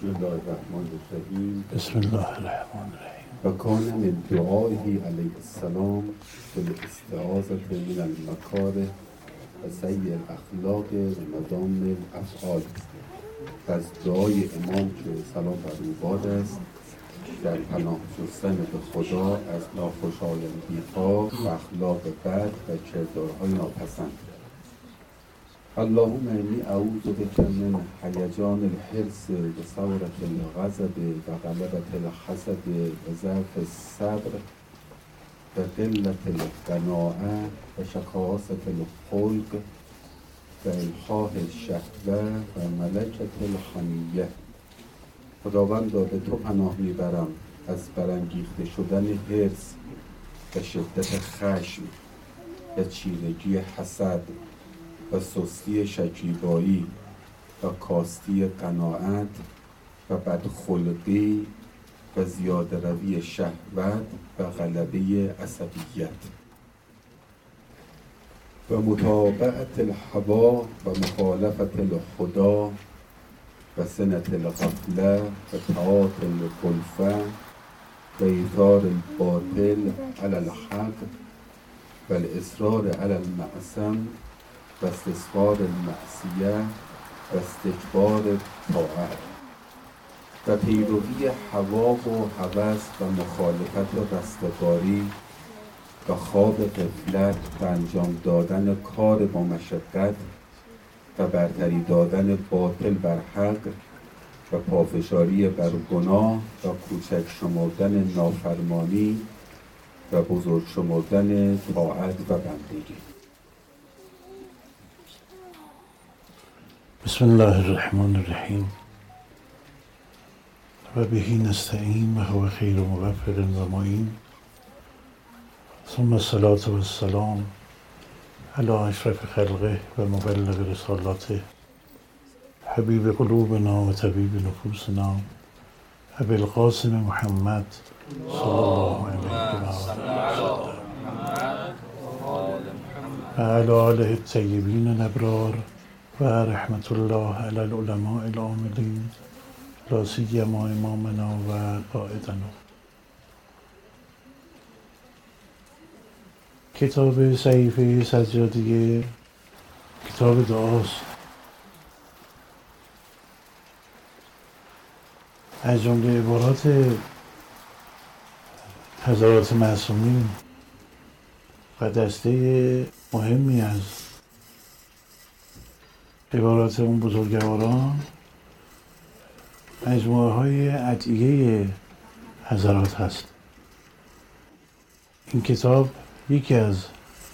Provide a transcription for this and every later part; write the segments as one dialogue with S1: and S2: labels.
S1: بسم الله الرحمن الرحیم.
S2: بسم الله الرحمن الرحیم.
S1: و کان من دعائه علیه السلام بالاستعاذة من المکاره و سیء الاخلاق و مدام الافعال. و از دعای امام که سلام بر او باد است در پناه جستن به خدا از ناخوشایندی ها و اخلاق بد و کردارهای ناپسند. اللهم انی اعوذ بک من هیجان الحرص و ثورت الغضب و غلبت الحسد و ضعف الصبر و قلت القناعه و شکاست الخلق و الحاح الشهوه و ملکت الحمیه خداوندا به تو پناه می‌برم. از برانگیخته شدن حرص و شدت خشم و چیرگی حسد. و سستی شکیبایی و کاستی قناعت و بدخلقی و زیاده روی شهوت و غلبه عصبیت. و متابعت الهوا و مخالفت الخدا و سنت الغفله و تعاطی الکلفه و ایثار الباطل علی الحق و الاصرار علی المعصم و استصغار المعصیه و استکبار طاعت و پیروی هوا و هوس و مخالفت رستگاری و خواب قفلت و انجام دادن کار با مشقت و برتری دادن باطل بر حق و پافشاری بر گناه و کوچک شمردن نافرمانی و بزرگ شمردن طاعت و بندگی.
S2: بسم الله الرحمن الرحيم. وبه نستعين وهو خير مغفر ومعين. ثم الصلاة والسلام على أشرف خلقه ومبلغ رسالته. حبيب قلوبنا وطبيب نفوسنا. أبي القاسم محمد صلى الله عليه وسلم. وعلى آله الطيبين الأبرار. و رحمت الله علی العلماء العاملین لا سیما امامنا و قائدنا. کتاب صحیفه سجادیه کتاب دعاست. از جمله عبارات حضرات معصومین و دسته مهمی از عبارات اون بزرگواران. مجموعه های ادعیه حضرات هست. این کتاب یکی از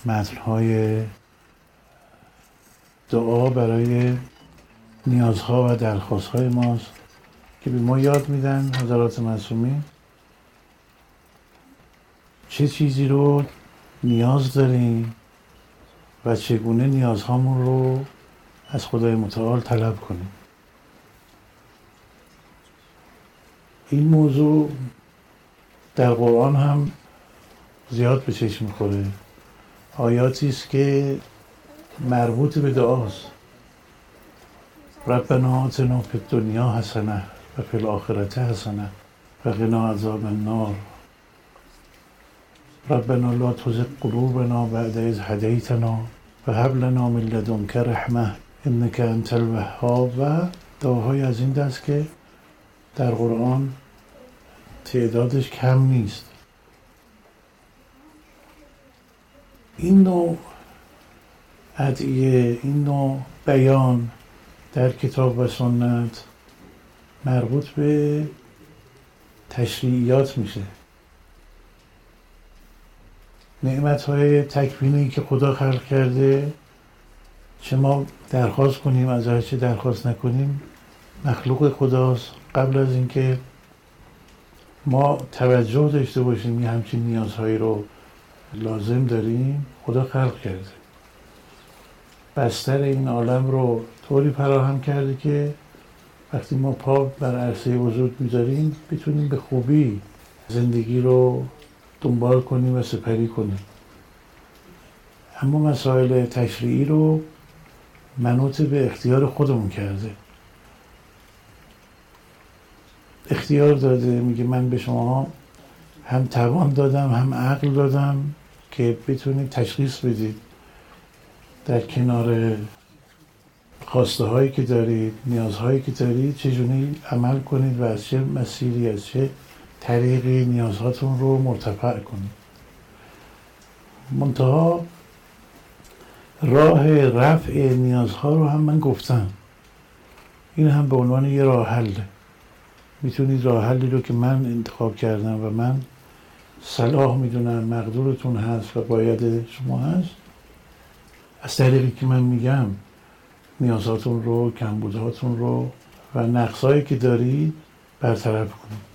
S2: متنهای دعا برای نیازها و درخواستهای ماست که به ما یاد میدن حضرات معصومین چه چیزی رو نیاز داریم و چگونه نیازهامون رو از خدای متعال طلب کنیم. این موضوع در قرآن هم زیاد به چشم می‌خوره. آیاتی است که مربوط به دعاست. ربنا آتنا فی الدنیا حسنه و فی الاخرته حسنه و قنا عذاب النار. ربنا لا تزغ قلوبنا بعد اذ هدیتنا و هب لنا من لدنک رحمه انک انت الوهاب و دعاهای از این دست که در قرآن تعدادش کم نیست. این نوع ادعیه این نوع بیان در کتاب و سنت مربوط به تشریعیات میشه. نعمت های تکوینی که خدا خلق کرده چه ما درخواست کنیم از هر چه درخواست نکنیم مخلوق خداست. قبل از اینکه ما توجه داشته باشیم یه همچین نیازهایی رو لازم داریم خدا خلق کرده. بستر این عالم رو طوری فراهم کرده که وقتی ما پا بر عرصه وجود می‌ذاریم بتونیم به خوبی زندگی رو دنبال کنیم و سپری کنیم. اما مسائل تشریعی رو منوط به اختیار خودمون کرده. اختیار داده میگه من به شما هم توان دادم هم عقل دادم که بتونید تشخیص بدید در کنار خواسته هایی که دارید نیازهایی که دارید چجوری عمل کنید و از چه مسیری از چه طریقی نیازهاتون رو مرتفع کنید. منتها راه رفع نیازها رو هم من گفتم. این هم به عنوان یه راه حله می‌تونید راه حلی رو که من انتخاب کردم و من صلاح می‌دونم مقدورتون هست و باید شما هست. از طریقی که من میگم نیازاتون رو کمبودهاتون رو و نقصهایی که دارید برطرف کنید.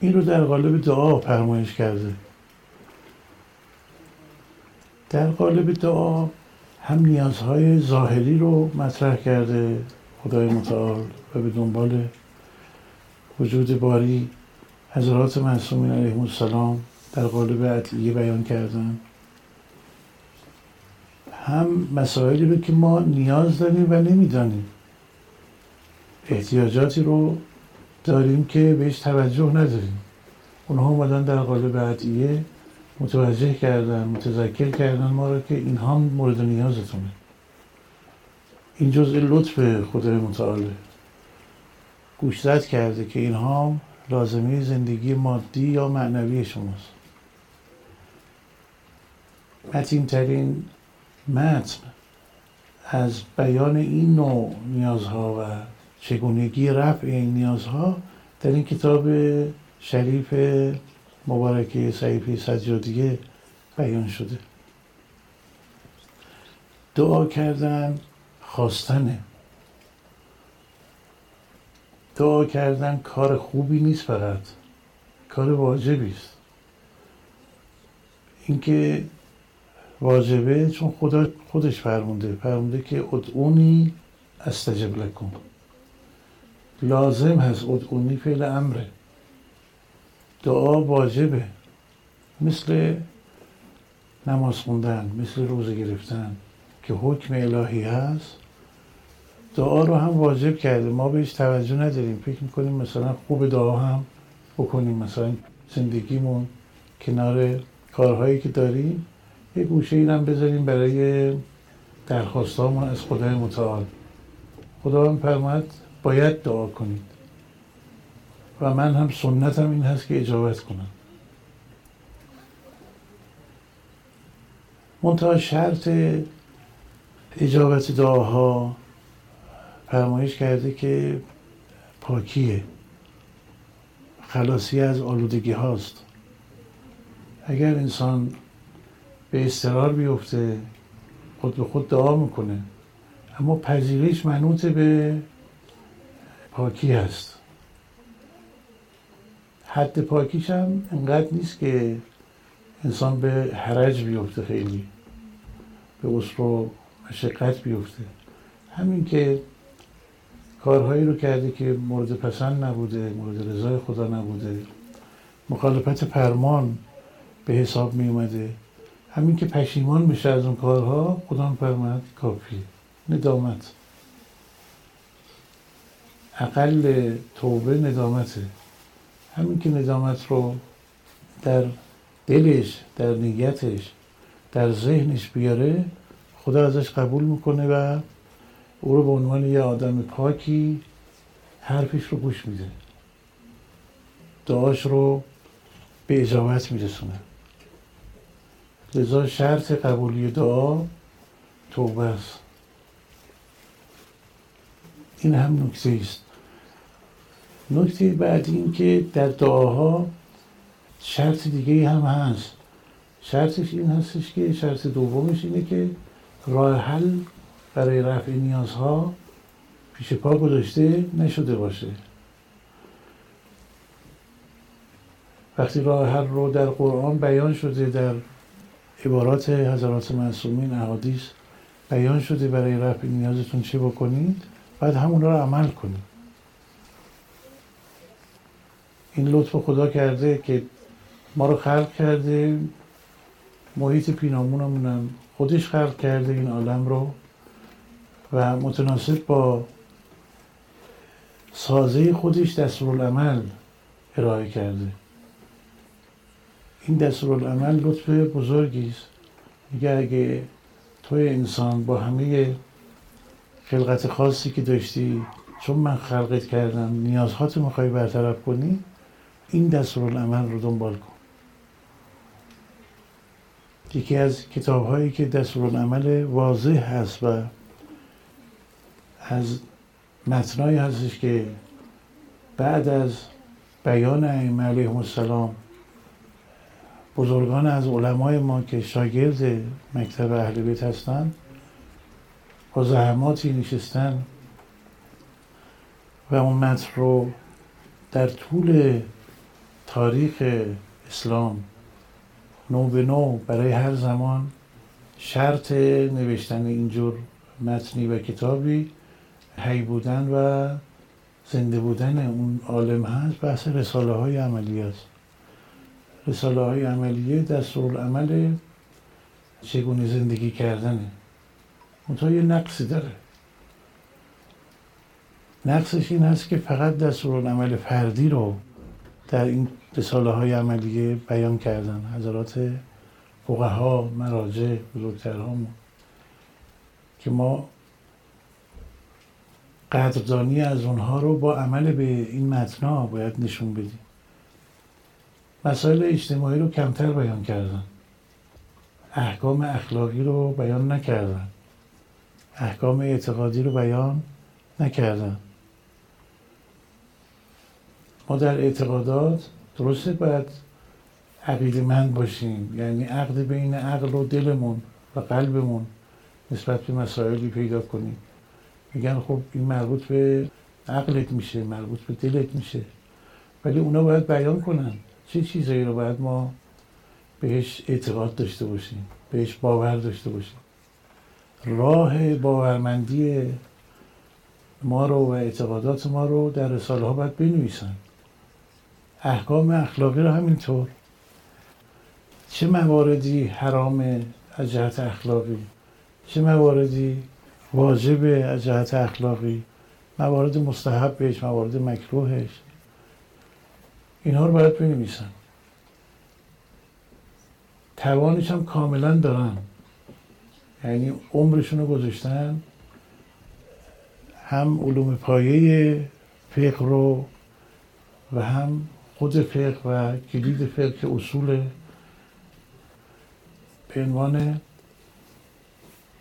S2: این رو در قالب دعا فرمایش کرده. در قالب دعا هم نیازهای ظاهری رو مطرح کرده خدای متعال و به دنبال وجود باری حضرات معصومین علیهم السلام در قالب عطیه بیان کردن. هم مسائلی رو که ما نیاز داریم و نمی‌دانیم. احتیاجاتی رو داریم که بهش توجه نداریم. اونها اومدن در قالب عطیه متوجه کردن متذکر کردن ما رو که اینها مورد نیازتونه. این جزء لطف خدای متعاله گوشزد کرده که اینها لازمه زندگی مادی یا معنوی شماست. متین ترین متن از بیان این نوع نیازها و چگونگی رفع این نیازها در این کتاب شریف مبارکه صحیفه سجادیه بیان شده. دعا کردن خواستنه. دعا کردن کار خوبی نیست فقط. کار واجبی است. اینکه واجبه چون خدا خودش فرمونده. فرمونده که ادعونی استجب لکن لازم هست ادعونی فعل امره. دعا واجبه. مثل نماز خوندن مثل روزه گرفتن که حکم الهی هست دعا رو هم واجب کرده ما بهش توجه نداریم. فکر می‌کنیم مثلا خوب دعا هم بکنیم. مثلا زندگیمون کنار کارهایی که داریم یه گوشه این هم بذاریم برای درخواستامون از خدای متعال. خدا هم فرمد باید دعا کنید. و من هم سنتم این هست که اجابت کنم. منتها شرط اجابت دعاها فرمایش کرده که پاکیه. خلاصی از آلودگی هاست. اگر انسان به استرار بیفته خود به خود دعا می‌کنه اما پذیرش منوط به پاکی هست. حد پاکیش هم انقدر نیست که انسان به حرج بیفته خیلی. به اصر و مشقت بیفته. همین که کارهایی رو کرده که مورد پسند نبوده مورد رضای خدا نبوده. مخالفت فرمان به حساب می اومده همین که پشیمان بشه از اون کارها خدا فرمد کافی ندامت. اقل توبه ندامته. همین که ندامت رو در دلش در نیتش در ذهنش بیاره خدا ازش قبول می‌کنه و او رو به عنوان یه آدم پاکی حرفش رو گوش میده. دعاش رو به اجابت میرسونه. لذا شرط قبولی دعا توبه است. این هم نکته است. نکته بعد این که در دعاها شرط دیگه هم هست. شرطش این هستش که شرط دومش اینه که راه حل برای رفع نیازها پیش پا گذاشته نشده باشه. وقتی راه حل رو در قرآن بیان شده در عبارات حضرات معصومین احادیث بیان شده برای رفع نیازتون چه بکنید بعد همون رو عمل کنید. این لطف خدا کرده که ما رو خلق کرده. محیط پینامونمونم خودش خلق کرده این عالم رو و متناسب با سازه خودش دستورالعمل ارائه کرده. این دستورالعمل لطف بزرگی است. میگه اگه توی انسان با همه خلقت خاصی که داشتی چون من خلقت کردم نیازهات می‌خوای برطرف کنی این دستورالعمل رو دنبال کن. یکی از کتاب هایی که دستورالعمل واضح هست و از متنایی هستش که بعد از بیان ائمه علیهم السلام بزرگان از علمای ما که شاگرد مکتب اهل بیت هستند با زحماتی نشستن و اون متن رو در طول تاریخ اسلام نو به نو برای هر زمان شرط نوشتن اینجور متنی و کتابی هی بودن و زنده بودن اون عالم هست بحث رساله های عملی است. رساله های عملیه عمل چگونه زندگی کردنه؟ منتها یه نقصی داره. نقصش این هست که فقط دستور عمل فردی رو در این رساله های عملیه بیان کردن. حضرات فقها مراجع بزرگترهامون که ما قدردانی از اونها رو با عمل به این متنا باید نشون بدیم. مسائل اجتماعی رو کمتر بیان کردن. احکام اخلاقی رو بیان نکردن. احکام اعتقادی رو بیان نکردن. ما در اعتقادات درسته باید عقیده من باشیم. یعنی عقد بین عقل و دلمون و قلبمون نسبت به مسائلی پیدا کنیم. میگن خب این مربوط به عقلت میشه مربوط به دلت میشه. ولی اونا باید بیان کنن. چه چیزایی رو باید ما بهش اعتقاد داشته باشیم بهش باور داشته باشیم؟ راه باورمندی ما رو و اعتقادات ما رو در رساله ها باید بنویسن. احکام اخلاقی رو همینطور. چه مواردی حرام از جهت اخلاقی؟ چه مواردی واجب از جهت اخلاقی؟ موارد مستحبش موارد مکروهش. اینها رو باید بنویسن توانش هم کاملا دارن یعنی عمرشون رو گذاشتن. هم علوم پایه فقه رو و هم خود فقه و کلید فقه که اصول به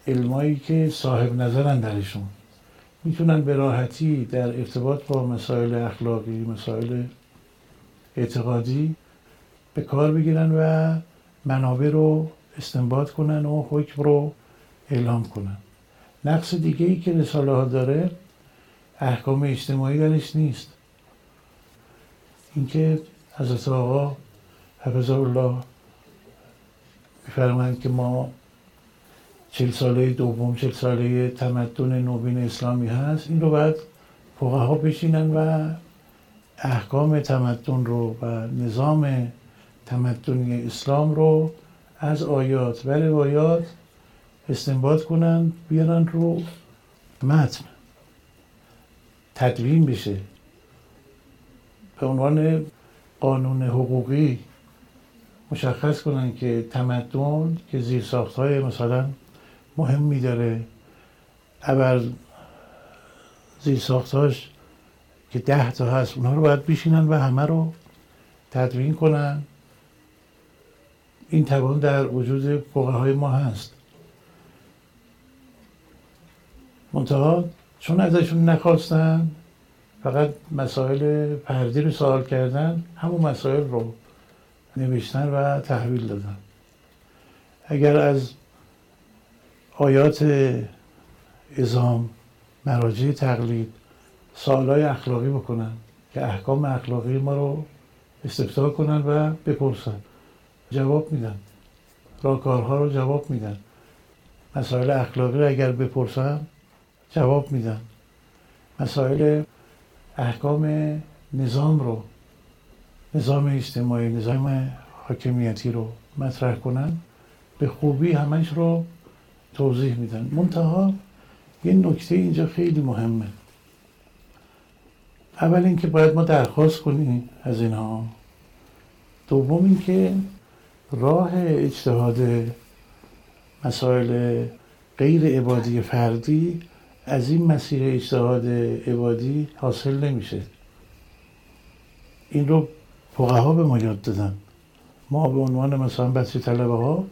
S2: علمایی که صاحب نظرن درشون. می‌تونن به راحتی در ارتباط با مسائل اخلاقی مسائل اعتقادی به کار بگیرن و منابع رو استنباط کنن و حکم رو اعلام کنن. نقص دیگه ای که رساله ها داره احکام اجتماعی درش نیست. اینکه حضرت آقا حفظ الله میفرمایند که ما چل ساله دوم چل ساله تمدن نوین اسلامی هست این رو باید فقها بشینن و احکام تمدن رو و نظام تمدنی اسلام رو از آیات و روایات استنباط کنن بیارن رو متن. تدوین بشه. به عنوان قانون حقوقی مشخص کنن که تمدن که زیر های مثلا مهمی داره ابر زیر ساختاش که ده تا هست اونها رو باید بشینن و همه رو تدوین کنن. این توان در وجود های ما هست. منتها چون ازشون نخواستن فقط مسائل پردی رو سوال کردن همون مسائل رو نوشتن و تحویل دادن. اگر از آیات ازام مراجع تقلید سوالای اخلاقی بکنن که احکام اخلاقی ما رو استفتاح کنن و بپرسن جواب میدن. راکارها رو جواب میدن. مسائل اخلاقی رو اگر بپرسن جواب میدن. مسائل احکام نظام رو نظام اجتماعی نظام حاکمیتی رو مطرح کنن به خوبی همش رو توضیح میدن. منتها یه نکته اینجا خیلی مهمه. اول اینکه باید ما درخواست کنیم از اینها. دوم اینکه راه اجتهاد مسائل غیر عبادی فردی از این مسیر اجتهاد عبادی حاصل نمیشه. این رو فقها به ما یاد دادن. ما به عنوان مثلا بچه طلبه ها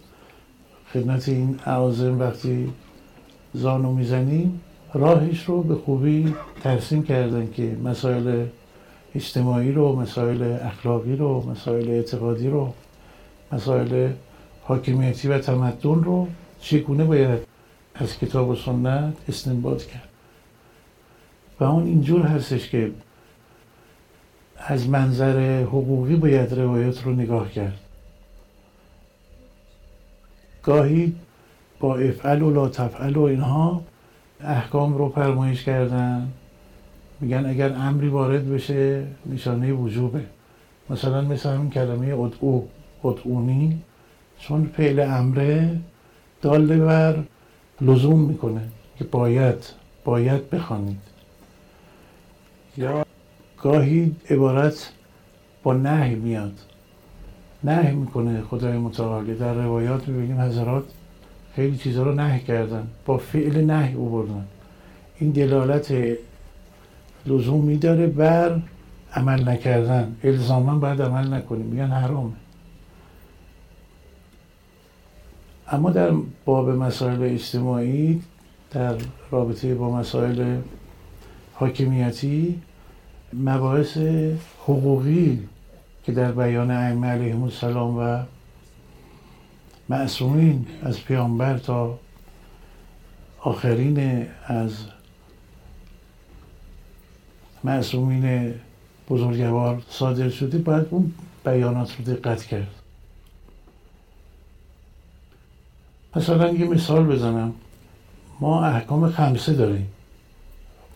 S2: خدمت این اعاظم وقتی زانو می‌زنیم راهش رو به خوبی ترسیم کردن که مسائل اجتماعی رو مسائل اخلاقی رو مسائل اعتقادی رو مسائل حاکمیتی و تمدن رو چگونه باید از کتاب و سنت استنباط کرد. و اون اینجور هستش که از منظر حقوقی باید روایت رو نگاه کرد. گاهی با افعل و لا تفعل و اینها احکام رو فرمایش کردن. میگن اگر امری وارد بشه نشانه وجوبه. مثلا مثل همین کلمه ادعو ادعونی. چون فعل امره داله بر لزوم می‌کنه که باید باید بخوانید. یا گاهی عبارت با نهی میاد. نهی می‌کنه خدای متعالی. در روایات می‌بینیم حضرات خیلی چیزها رو نهی کردن. با فعل نهی او بردن این دلالت لزوم میداره بر عمل نکردن. الزاما باید عمل نکنیم. میگن حرامه. اما در باب مسائل اجتماعی در رابطه با مسائل حاکمیتی مباحث حقوقی که در بیان ائمه علیهم السلام و معصومین از پیامبر تا آخرین از معصومین بزرگوار صادر شده باید اون بیانات رو دقت کرد. مثلا یه مثال بزنم. ما احکام خمسه داریم.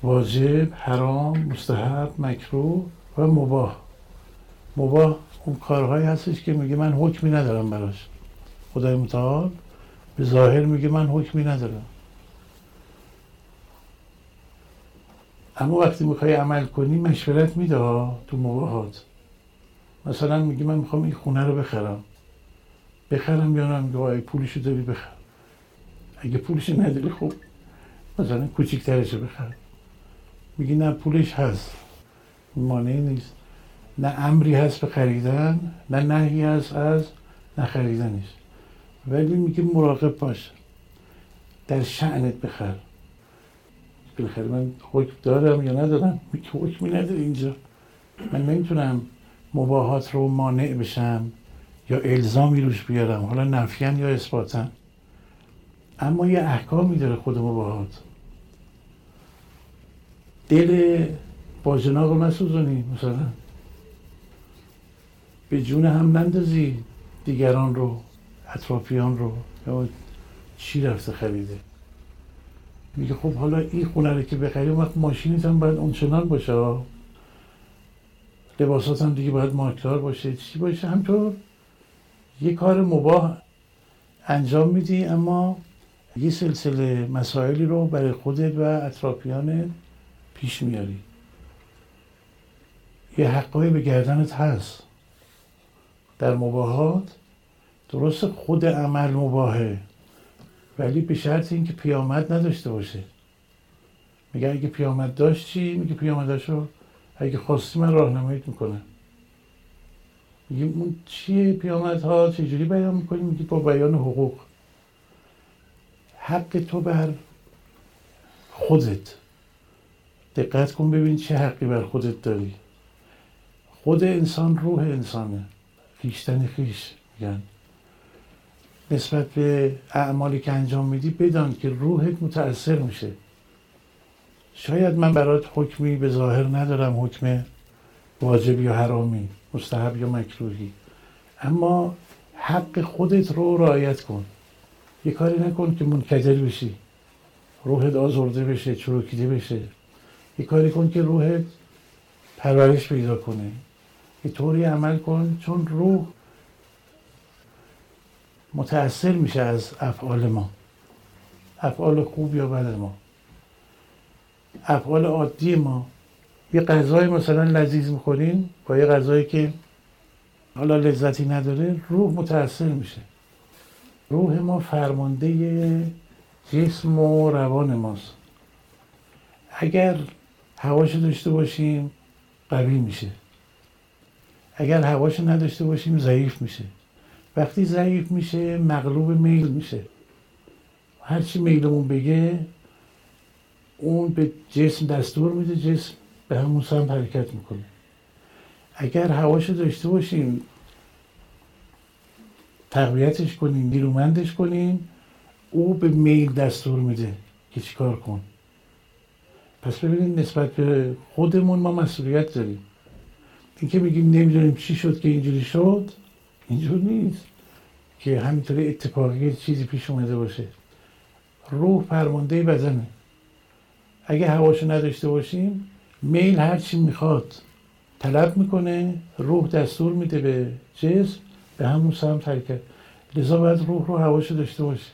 S2: واجب، حرام، مستحب، مکروه و مباه مباه اون کارهایی هستش که میگه من حکمی ندارم براش. خدای متعال به ظاهر میگه من حکمی ندارم. اما وقتی می‌خوای عمل کنی مشورت میده تو مباهات مثلا میگه من می‌خوام این خونه رو بخرم. بخرم یا نه میگه وای پولشو داری بخر اگه پولش نداری خب مثلا کوچیکترش بخر میگی نه پولش هست. مانعی نیست. نه امری هست به خریدن نه نهی هست از نخریدنش ولی میگه مراقب باش. در شعنت بخر. بالاخره من حکم دارم یا ندارم؟ میگه حکمی نداره اینجا. من نمی‌تونم مباهات رو مانع بشم. یا الزامی روش بیارم حالا نفیان یا اثباتن اما یه احکامی داره خود مباهات دل باجناق رو نسوزونی مثلا. به جون هم نندازی دیگران رو اطرافیان رو. یا چی رفته خریده؟ میگه خب حالا این خونه رو که بخری وقت ماشینیت هم باید اونچنان باشه. لباسات هم دیگه باید مارکدار باشه. چی باشه؟ همطور یه کار مباه انجام میدی اما یه سلسله مسائلی رو برای خودت و اطرافیانت پیش میاری. یه حقایی به گردنت هست. در مباهات درست خود عمل مباهه ولی به شرط اینکه پیامد نداشته باشه. میگه اگه پیامد داشت چی؟ میگه پیامدشو اگه خواستی من راهنماییت می‌کنم. میگه اون چیه پیامد ها چجوری بیان می‌کنی میگه با بیان حقوق. حق تو بر خودت. دقت کن ببین چه حقی بر خودت داری. خود انسان روح انسانه. خیشتن خیش میگن. نسبت به اعمالی که انجام میدی بدان که روحت متاثر میشه. شاید من برات حکمی به ظاهر ندارم حکم واجب یا حرامی مستحب یا مکروهی. اما حق خودت رو رعایت کن. یه کاری نکن که منکدر بشی. روحت آزرده بشه چروکیده بشه. یه کاری کن که روحت پرورش پیدا کنه. یه طوری عمل کن چون روح متأثر میشه از افعال ما. افعال خوب یا بد ما. افعال عادی ما یه غذای مثلا لذیذ می‌خوریم با یه غذایی که حالا لذتی نداره روح متاثر میشه. روح ما فرمانده جسم و روان ماست. اگر هواش داشته باشیم قوی میشه. اگر هواش نداشته باشیم ضعیف میشه. وقتی ضعیف میشه مغلوب میل میشه. هرچی میلمون بگه اون به جسم دستور میده جسم به همون سمت حرکت می‌کنه. اگر هواشو داشته باشیم تقویتش کنیم نیرومندش کنیم او به میل دستور میده که چیکار کن پس ببینید نسبت به خودمون ما مسئولیت داریم. اینکه میگیم نمی‌دونیم چی شد که اینجوری شد اینجور نیست. که همینطوری اتفاقی چیزی پیش اومده باشه. روح فرمانده بدنه. اگه هواشو نداشته باشیم میل هر چی می‌خواد. طلب می‌کنه روح دستور میده به جسم به همون سمت حرکت. لذا باید روح رو هواشو داشته باشیم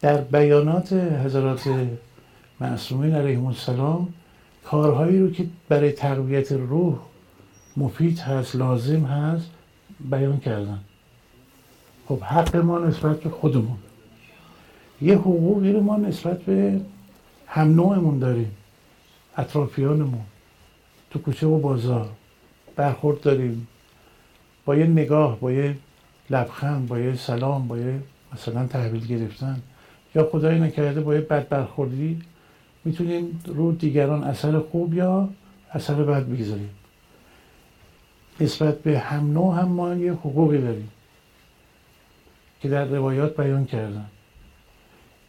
S2: در بیانات حضرات معصومین علیهم السلام کارهایی رو که برای تقویت روح مفید هست لازم هست بیان کردن. خب حق ما نسبت به خودمون. یه حقوقی رو ما نسبت به هم نوعمون داریم. اطرافیانمون. تو کوچه و بازار برخورد داریم. با یه نگاه با یه لبخند با یه سلام با یه مثلا تحویل گرفتن. یا خدای نکرده با یه بد برخوردی می‌تونیم رو دیگران اثر خوب یا اثر بد بگذاریم. نسبت به هم نوع هم ما یه حقوقی داریم که در روایات بیان کردن.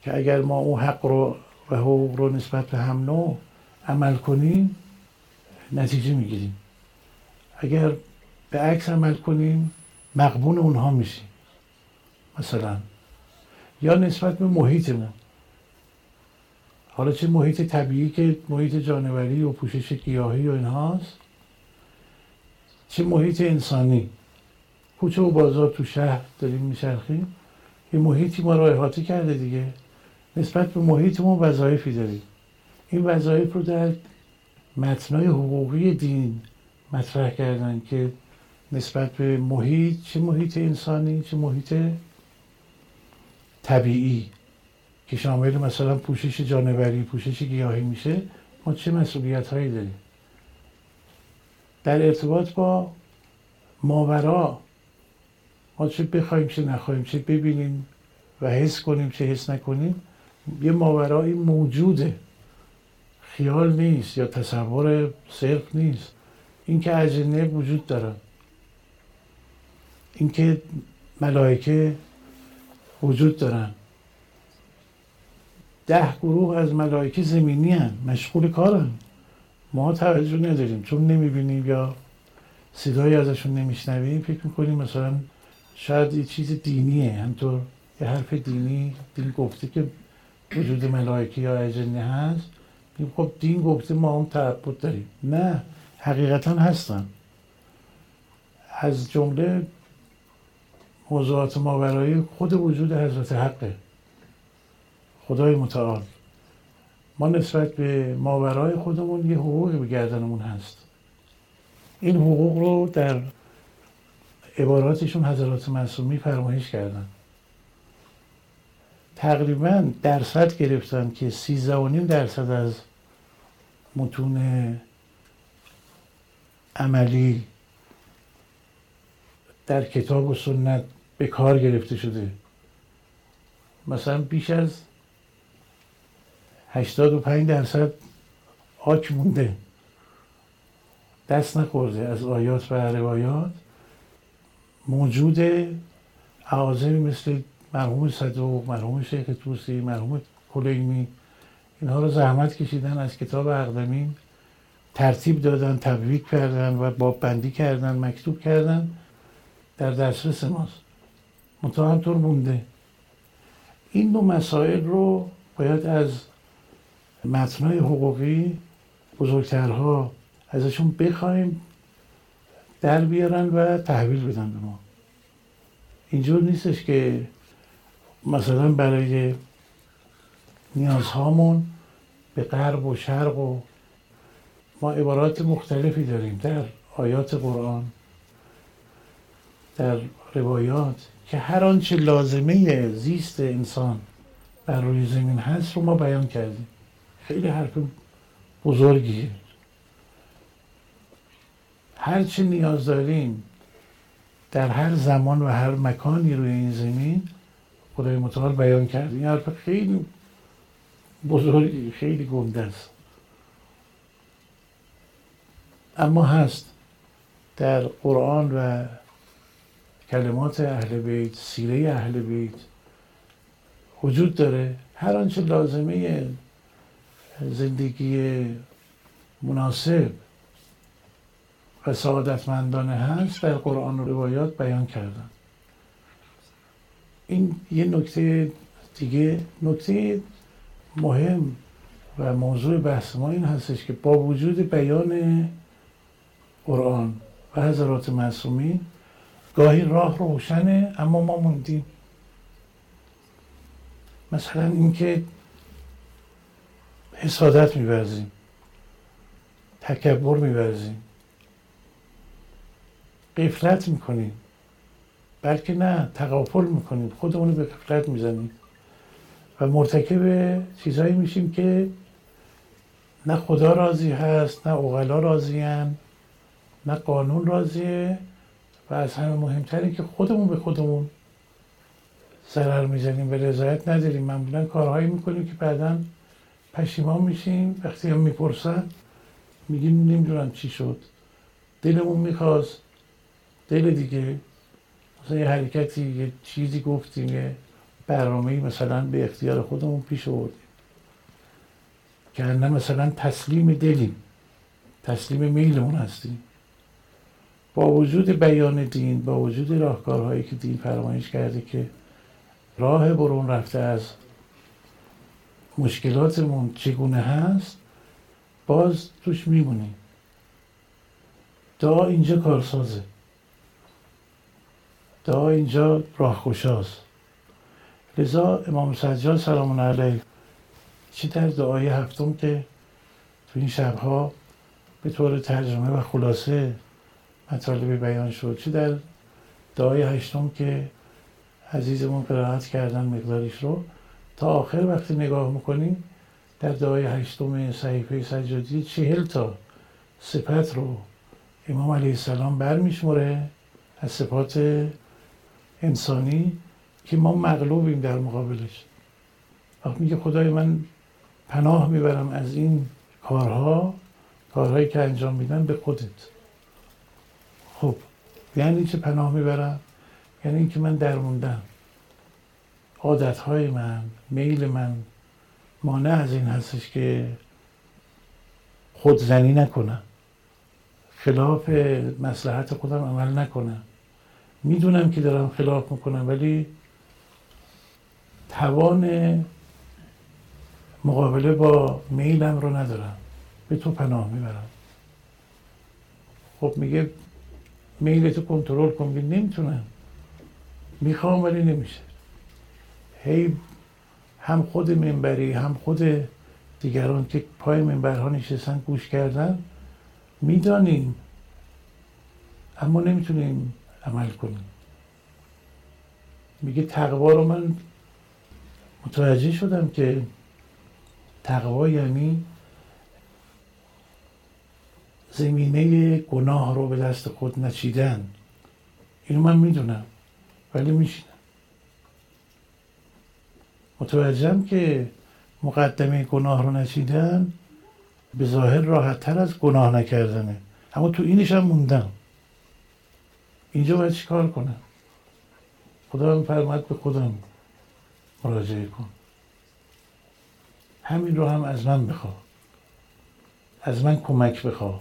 S2: که اگر ما اون حق رو و حقوق رو نسبت به هم نوع عمل کنیم نتیجه می‌گیریم. اگر به عکس عمل کنیم مقبون اونها میشیم. مثلا. یا نسبت به محیطمون. حالا چه محیط طبیعی که محیط جانوری و پوشش گیاهی و اینهاست چه محیط انسانی. کوچه و بازار تو شهر داریم میچرخیم. یه محیطی ما رو احاطه کرده دیگه. نسبت به محیطمون وظایفی داریم. این وظایف رو در متنای حقوقی دین مطرح کردن که نسبت به محیط چه محیط انسانی چه محیط طبیعی که شامل مثلا پوشش جانوری پوشش گیاهی میشه ما چه مسئولیت هایی داریم؟ در ارتباط با ماورا ما چه بخوایم چه نخواهیم چه ببینیم و حس کنیم چه حس نکنیم یه ماورایی موجوده. خیال نیست یا تصور صرف نیست. اینکه اجنه وجود دارن اینکه ملائکه وجود دارن. ده گروه از ملائکه زمینی هن. مشغول کارن. ما توجه نداریم. چون نمی‌بینیم یا صدایی ازشون نمیشنویم فکر می‌کنیم مثلا شاید یه چیز دینیه. همطور یه حرف دینی دین گفته که وجود ملائکه یا اجنه هست. خب دین گفته ما هم تعبد داریم. نه حقیقتا هستن. از جمله موضوعات ماورایی خود وجود حضرت حقه. خدای متعال. ما نسبت به ماورای خودمون یه حقوقی به گردنمون هست. این حقوق رو در عباراتشون حضرات معصومی فرمایش کردن. تقریبا درصد گرفتن که سیزده و نیم درصد از متون عملی در کتاب و سنت به کار گرفته شده. مثلا بیش از 85 درصد آک مونده. دست نخورده از آیات و روایات. موجود عوازمی مثل مرحوم صدوق مرحوم شیخ توسی مرحوم کلیمی اینها رو زحمت کشیدن از کتاب اقدمین ترتیب دادن تبویک کردن و باب بندی کردن مکتوب کردن در دسترس ماست. منتها همطور مونده. این دو مسائل رو باید از متنای حقوقی بزرگترها ازشون بخوایم در بیارن و تحویل بدن به ما. اینجور نیستش که مثلا برای نیازهامون به غرب و شرق و ما عبارات مختلفی داریم در آیات قرآن در روایات که هر آنچه لازمه زیست انسان بر روی زمین هست رو ما بیان کردیم. خیلی حرف بزرگیه. هر چی نیاز داریم در هر زمان و هر مکانی روی این زمین خدای متعال بیان کرد. این حرف خیلی بزرگی خیلی گنده است. اما هست در قرآن و کلمات اهل بیت سیره اهل بیت وجود داره. هر آنچه لازمه زندگی مناسب و سعادتمندانه هست در قرآن و روایات بیان کردن. این یه نکته دیگه نکته مهم و موضوع بحث ما این هستش که با وجود بیان قرآن و حضرات معصومین گاهی راه روشنه اما ما موندیم. مثلا اینکه حسادت میورزیم تکبر میورزیم قفلت می‌کنیم. بلکه نه تقافل می‌کنیم. خودمون به قفلت می‌زنیم. و مرتکب چیزهایی میشیم که نه خدا راضی هست نه اوغلا راضی نه قانون راضیه. و از همه مهمتره که خودمون به خودمون ضرر می‌زنیم. و رضایت نداریم. معمولا کارهایی می‌کنیم که بعدا پشیمان میشیم وقتی هم می‌پرسن میگیم نمی‌دونم چی شد. دلمون می‌خواست. دل دیگه مثلا یه حرکتی یه چیزی گفتیم یه برنامه مثلا به اختیار خودمون پیش آوردیم. که مثلا تسلیم دلیم. تسلیم میلمون هستیم. با وجود بیان دین با وجود راهکارهایی که دین فرمایش کرده که راه برون رفته از مشکلاتمون چگونه هست باز توش میمونیم. دا اینجا کارسازه دا اینجا راهگشاست لذا امام سجاد سلام علیه چی در دعای هفتم که تو این شبها به طور ترجمه و خلاصه مطالبی بیان شد. چه در دعای هشتم که عزیزمون قرائت کردن مقداریش رو تا آخر وقتی نگاه می‌کنیم در دعای هشتم صحیفه سجادی چهل تا صفت رو امام علیه السلام برمیشمره از صفات انسانی که ما مغلوبیم در مقابلش. وقتی میگه خدای من پناه می‌برم از این کارها کارهایی که انجام میدن به خودت. خب یعنی چه پناه می‌برم؟ یعنی اینکه من درموندم عادتهای من میل من مانع از این هستش که خودزنی نکنم. خلاف مسلحت خودم عمل نکنم. می‌دونم که دارم خلاف می‌کنم ولی توان مقابله با میلم رو ندارم. به تو پناه می‌برم. خب میگه میلتو کنترل کن میگه نمی‌تونم. می‌خوام ولی نمیشه. هی هم خود منبری هم خود دیگران که پای منبرها نشستن گوش کردن می‌دانیم. اما نمی‌تونیم عمل کنیم. میگه تقوا رو من متوجه شدم که تقوا یعنی زمینه گناه رو به دست خود نچیدن. اینو من می‌دونم ولی میشینم. متوجهم که مقدمه گناه رو نچیدن به ظاهر راحت تر از گناه نکردنه. اما تو اینش هم موندم. اینجا باید چیکار کنم؟ خدا فرمد به خودم مراجعه کن. همین رو هم از من بخوا از من کمک بخوا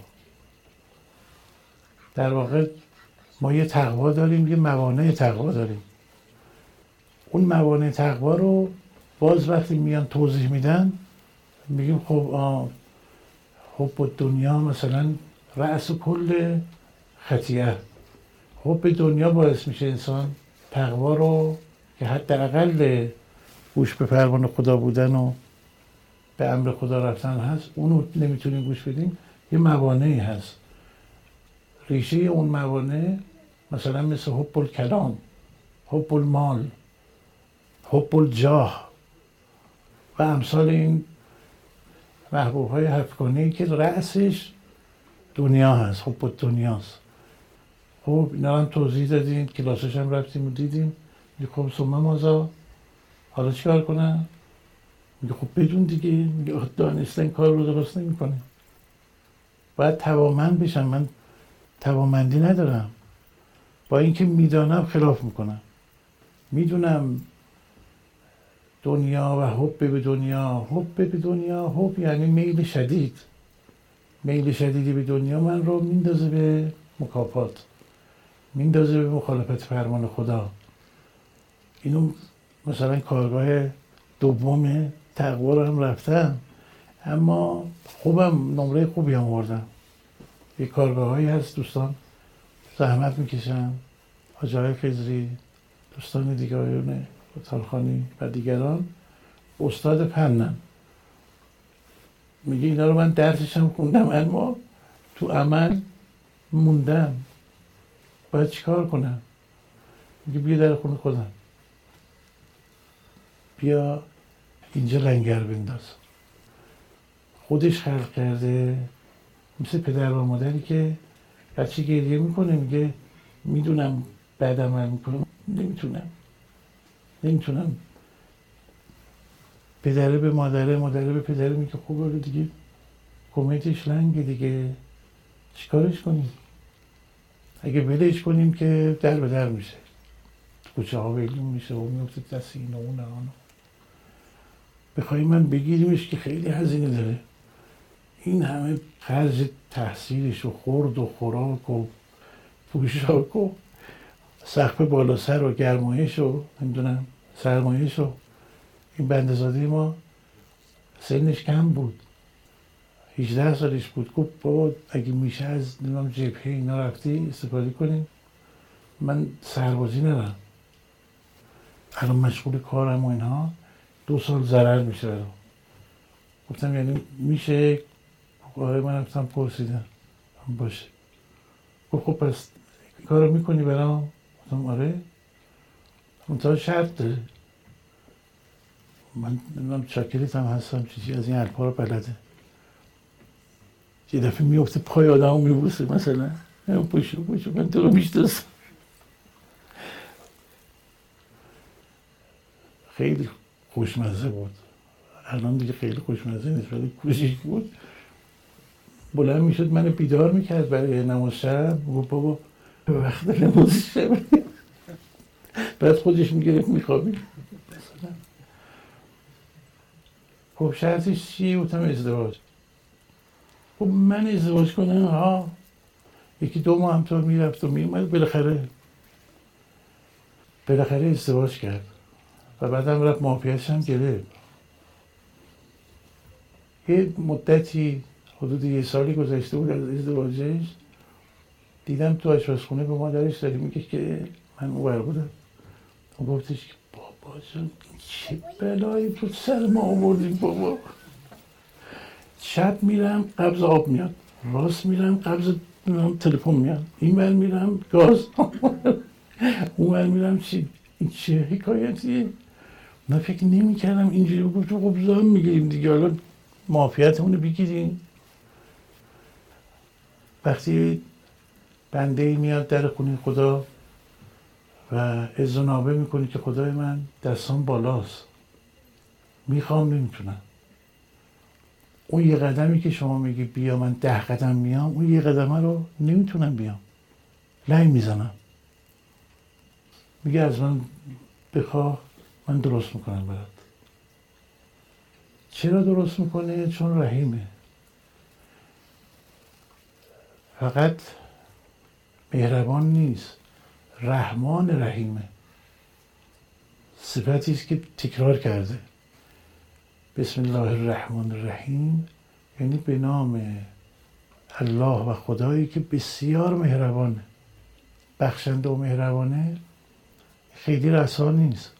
S2: در واقع ما یه تقوا داریم یه موانع تقوا داریم. اون موانع تقوا رو باز وقتی میان توضیح میدن میگیم خب حب دنیا مثلا رأس کل خطیه حب دنیا باعث میشه انسان تقوا رو که حداقل گوش به فرمان خدا بودن و به امر خدا رفتن هست. اونو نمی‌تونیم گوش بدیم. یه موانعی هست. ریشه اون موانع مثلا مثل حب الکلام حب المال حب الجاه و امثال این محبوب های هفتگانه که رأسش دنیا هست حب دنیاست خب اینا هم توضیح دادیم کلاسش هم رفتیم و دیدیم. میگه خب سمه مازا حالا چیکار کنم؟ میگه خب بدون دیگه. میگه دانستن کار رو درست نمی‌کنه. باید توامن بشم. من توامندی ندارم. با اینکه می‌دانم خلاف می‌کنم. می‌دونم دنیا و حب به دنیا. حب به دنیا. حب یعنی میل شدید. میل شدیدی به دنیا من رو میندازه به مکافات. میندازه به مخالفت فرمان خدا. اینو مثلا کارگاه دوم تقوا رو هم رفتم اما خوبم نمره خوبی هم آوردم یه کارگاه هایی هست دوستان زحمت می‌کشن. حاجای خزری دوستان دیگه تالخانی و دیگران استاد پنن. میگه اینا رو من درسش هم خوندم اما تو عمل موندم. باید چیکار کنم؟ میگه بیا در خونه خودم. بیا اینجا لنگر بنداز. خودش خلق کرده مثل پدر و مادری که بچه گریه می‌کنه میگه می‌دونم بعد عمل می‌کنم نمی‌تونم. نمی‌تونم. پدره به مادره مادره به پدره میگه خوبه دیگه کمیتش لنگه دیگه. چیکارش کنیم؟ اگه ولش کنیم که در به در میشه. کوچه ها ویلون میشه و میفته دست این و اون آنو بخوایم من بگیریمش که خیلی هزینه داره. این همه خرج تحصیلش و خورد و خوراک و پوشاک و سقف بالا سر و گرمایش و نمی‌دونم سرمایش و این بندزاده ما سنش کم بود. 18 سالش بود. گفت بابا اگه میشه از نمیم جبهه اینا رفتی استفاده کنیم من سربازی ندارم. الان مشغول کارم و اینها. دو سال ضرر میشه برام. گفتم یعنی میشه؟ آره من رفتم پرسیدم. باشه. گفت خب پس کارو می‌کنی برام؟ گفتم آره. منتها شرط داره. من نمی‌دونم چاکریت هم هستم چیزی از این حرفا رو بلده. یه دفعه میفته پای آدم میبوسه مثلا. پشو پشو من تو رو میشتست خیلی خوشمزه بود. الان دیگه خیلی خوشمزه نیست ولی کوچیک بود. بلند می‌شد من بیدار می‌کرد برای نماز شب. گفت بابا به وقت نماز شب. بعد خودش می‌گرفت میخوابید خب شرطش چیه؟ بودم ازدواج. خب من ازدواج کنم؟ ها یکی دو ماه همطور می‌رفت و میومد بالاخره بالاخره ازدواج کرد. و بعدم رفت مافیاش هم گرفت. یه مدتی حدود یه سالی گذشته بود از ازدواجش. دیدم تو آشپزخونه به مادرش داری میگه که من اون بودم. و گفتش که بابا جان چه بلایی تو سر ما آوردیم بابا. شب میرم قبض آب میاد. راست میرم قبض تلفن میاد. این ور میرم گاز. اون ور میرم چی؟ این چه حکایتیه؟ من فکر نمی کردم اینجوری بگو تو خب زن می‌گیریم دیگه. حالا معافیتمونو بگیریم. وقتی بنده میاد در خونه خدا و ازنابه می‌کنی که خدای من دستان بالاست. می‌خوام نمی‌تونم. اون یه قدمی که شما میگی بیا من ده قدم میام اون یه قدمه رو نمی‌تونم بیام. لای می‌زنم. میگه از من بخواه من درست می‌کنم برات. چرا درست می‌کنه؟ چون رحیمه. فقط مهربان نیست. رحمان رحیمه. صفتی است که تکرار کرده. بسم الله الرحمن الرحیم یعنی به نام الله و خدایی که بسیار مهربانه. بخشنده و مهربانه. خیلی رسا نیست.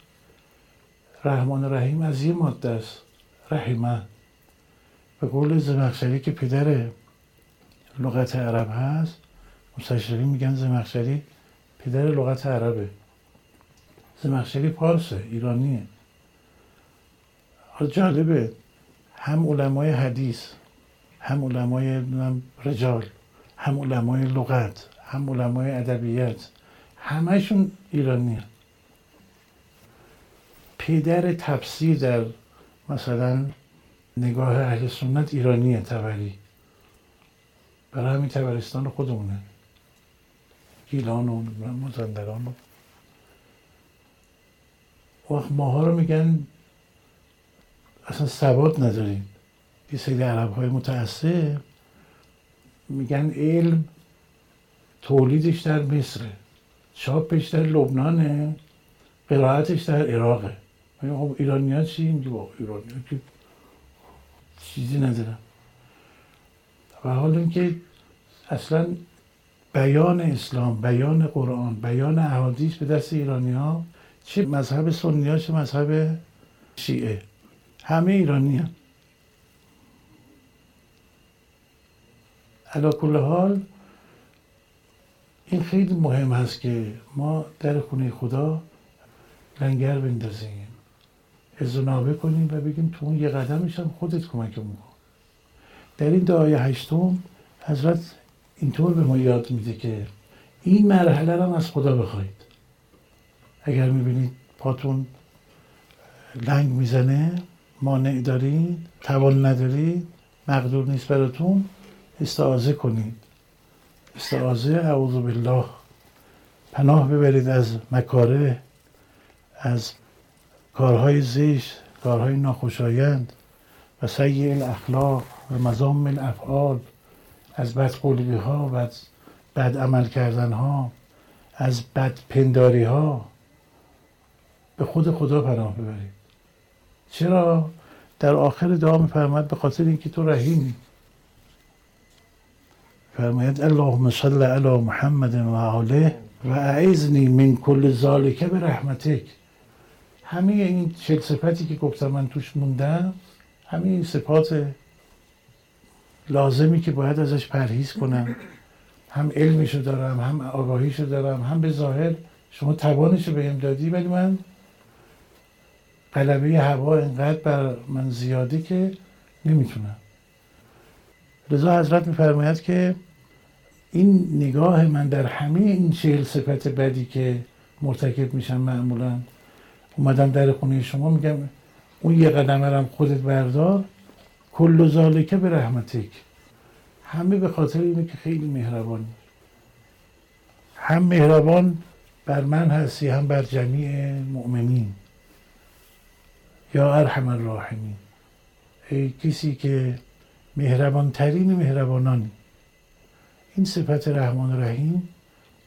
S2: رحمان رحیم از یه ماده است. رحیمه به قول زمخشری که پدر لغت عرب هست مستشرقی میگن زمخشری پدر لغت عربه. زمخشری پارسه ایرانیه. جالبه هم علمای حدیث هم علمای رجال هم علمای لغت هم علمای ادبیات همهشون ایرانی. پدر تفسیر در مثلا نگاه اهل سنت ایرانیه تبری برای همین تبرستان خودمونه. گیلان و مزندران و وقت ماها رو میگن اصلا ثبات نداریم. یه سری عرب های متعصب میگن علم تولیدش در مصره چاپش در لبنانه قرائتش در عراقه. خب ایرانی ها چی؟ ایرانی ها که چیزی ندارم و حال اینکه اصلا بیان اسلام بیان قرآن بیان احادیث به دست ایرانی ها چه مذهب سنی ها چه مذهب شیعه. همه ایرانی هم. علا کل حال این خیلی مهم هست که ما در خونه خدا لنگر بندازیم. ازنابه کنیم و بگیم تو اون یه قدمش هم خودت کمک کن. در این دعای هشتم حضرت اینطور به ما یاد میده که این مرحله رو از خدا بخواید. اگر می‌بینید پاتون لنگ می‌زنه مانع دارید توان ندارید مقدور نیست براتون استعاذه کنید. استعاذه اعوذ بالله. پناه ببرید از مکاره از کارهای زشت کارهای ناخوشایند و سیع الاخلاق و مزام الافعال. از بدقولی ها و از بد عمل کردن ها از بد پنداری ها به خود خدا پناه ببرید. چرا در آخر دعا میفرماید به خاطر اینکه تو رحیمی فرماید اللهم صل علی محمد و آله و اعزنی من کل ذالک به رحمتک همه این چل صفتی که گفتم من توش موندم همه این صفات لازمی که باید ازش پرهیز کنم. هم علمشو دارم هم آگاهیشو دارم هم به ظاهر شما توانشو بهم دادی ولی من قلبه هوا انقدر بر من زیاده که نمی‌تونم. رضا حضرت میفرماید که این نگاه من در همه این چهل صفت بدی که مرتکب میشم معمولا اومدم در خونه شما میگم اون یه قدم هم خودت بردار کل ذالکه به رحمتک همه به خاطر اینه که خیلی مهربانی. هم مهربان بر من هستی هم بر جمیع مؤمنین. یا ارحم الراحمین. ای کسی که مهربان ترین مهربانانی این صفت رحمان رحیم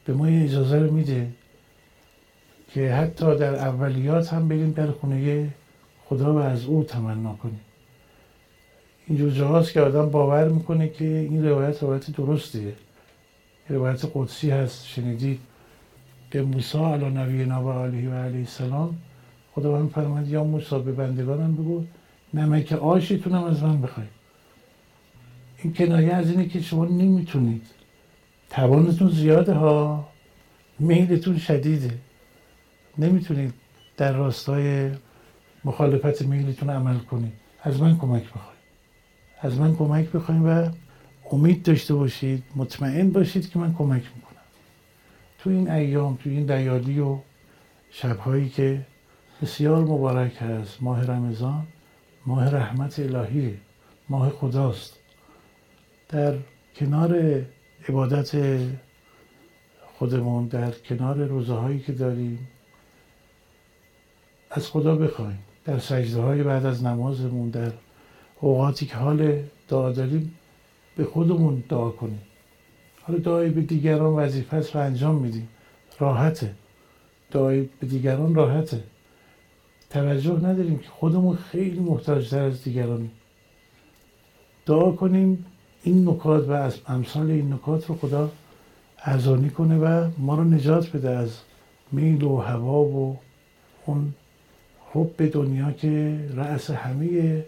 S2: به ما اجازه رو میده که حتی در اولیات هم بریم در خونه خدا و از او تمنا کنیم. اینجور جاهاست که آدم باور می‌کنه که این روایت روایت درستیه. روایت قدسی هست شنیدید. به موسی علی نبی و علیه و علیه السلام خدا هم فرماید یا موسی به بندگانم بگو نمک آشیتونم از من بخواید این کنایه از اینه که شما نمی‌تونید. توانتون زیاده ها میلتون شدیده. نمی‌تونید در راستای مخالفت میلتون عمل کنید. از من کمک بخواید از من کمک بخواید و امید داشته باشید مطمئن باشید که من کمک می‌کنم. تو این ایام تو این دیالی و شبهایی که بسیار مبارک هست. ماه رمضان ماه رحمت الهی ماه خداست. در کنار عبادت خودمون در کنار روزه هایی که داریم از خدا بخوایم. در سجده های بعد از نمازمون در اوقاتی که حال دعا داریم به خودمون دعا کنیم. حالا دعای به دیگران وظیفه رو انجام میدیم. راحته. دعای به دیگران راحته. توجه نداریم که خودمون خیلی محتاجتر از دیگرانیم. دعا کنیم این نکات و امثال این نکات رو خدا ارزانی کنه و ما رو نجات بده از میل و هوا و اون حب دنیا که رأس همه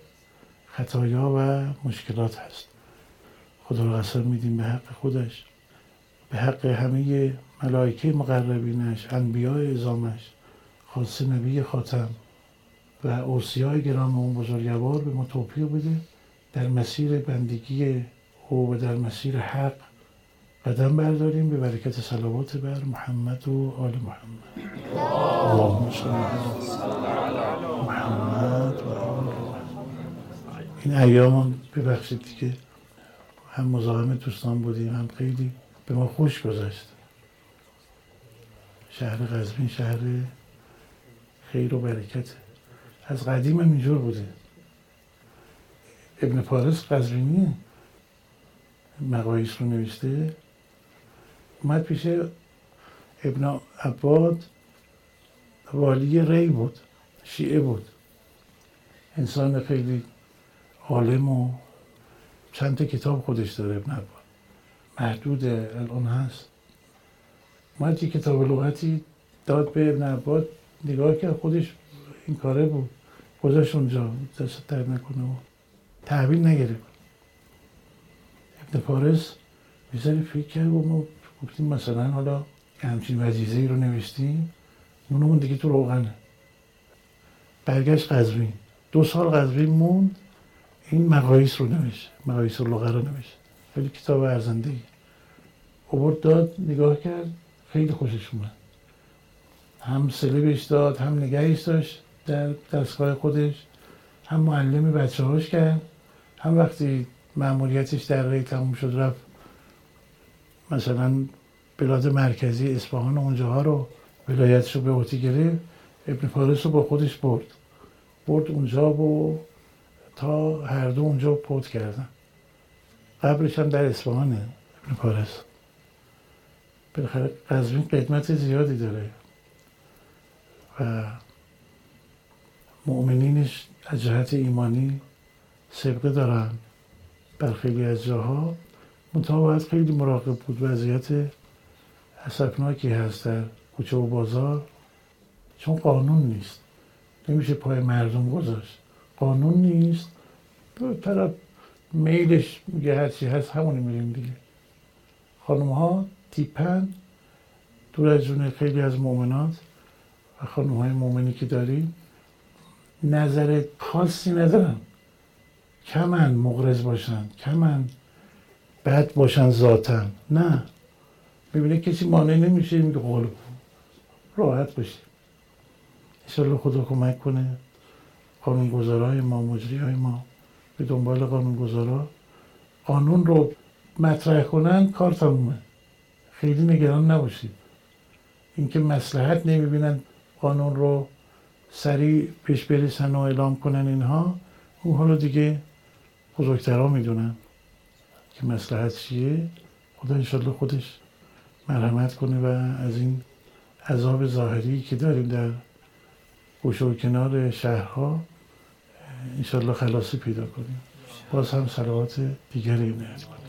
S2: خطایا و مشکلات هست. خدا رو قسم میدیم به حق خودش به حق همه ملائکه مقربینش انبیاء ازامش خاص نبی خاتم. و اوسیای گرام اون بزرگوار به ما توفیق بده در مسیر بندگی او و در مسیر حق قدم برداریم. به برکت صلوات بر محمد و آل محمد. اللهم صل محمد و آل محمد. این ایام ببخشید دیگه. هم مزاحم دوستان بودیم هم خیلی به ما خوش گذشت. شهر قزوین شهر خیر و برکت. از قدیم هم اینجور بوده. ابن پارس قزوینی مقایس رو نوشته. اومد پیش ابن عباد والی ری بود شیعه بود. انسان خیلی عالم و چند تا کتاب خودش داره ابن عباد. محدود الان هست. اومد کتاب لغتی داد به ابن عباد نگاه کرد خودش این کاره بود. گذاشت اونجا دست در نکنه و تحویل نگرفت ابن پارس می‌ذاری فکر کرد و ما گفتیم مثلا حالا همچین وجیزه ای رو نوشتیم اونمون دیگه تو روغنه برگشت قزوین. دو سال قزوین موند این مقایس رو نوشت مقایس رو رو نوشت. خیلی کتاب ارزنده اوورد داد نگاه کرد خیلی خوشش اومد. هم سلبش داد هم نگهش داشت. در دستگاه خودش هم معلم بچه هاش کرد هم وقتی معمولیتش در ری تموم شد رفت مثلا بلاد مرکزی اصفهان اونجاها رو ولایتش رو به عهده گرفت ابن فارس رو با خودش برد. برد اونجا و تا هر دو اونجا پود کردن. قبرش هم در اصفهانه ابن فارس. بالاخره قزوین قدمت زیادی داره. و مؤمنینش از جهت ایمانی سبقه دارن. بر خیلی از جاها باید خیلی مراقب بود. وضعیت حسفناکی هست در کوچه و بازار. چون قانون نیست. نمیشه پای مردم گذاشت. قانون نیست. طرف میلش میگه هرچی هست همونی میریم دیگه. خانم ها تیپن. دور از جون خیلی از مؤمنات و خانم های مؤمنی که داریم نظر خاصی ندارن. کمن مغرض باشن کمن بد باشن ذاتن نه. ببینه کسی مانع نمیشه میگه قول راحت باشی انشالله خدا کمک کنه. قانونگذارای ما مجری های ما به دنبال قانونگذارا. قانون رو مطرح کنن کار تمومه. خیلی نگران نباشید. اینکه مسلحت نمی‌بینن قانون رو. سریع پیش برسن و اعلام کنن اینها اون حالا دیگه بزرگترها می‌دونن که مسلحت چیه. خدا انشالله خودش مرحمت کنه و از این عذاب ظاهری که داریم در گوشه و کنار شهرها انشالله خلاصی پیدا کنیم. باز هم صلوات دیگری عنایت کنیم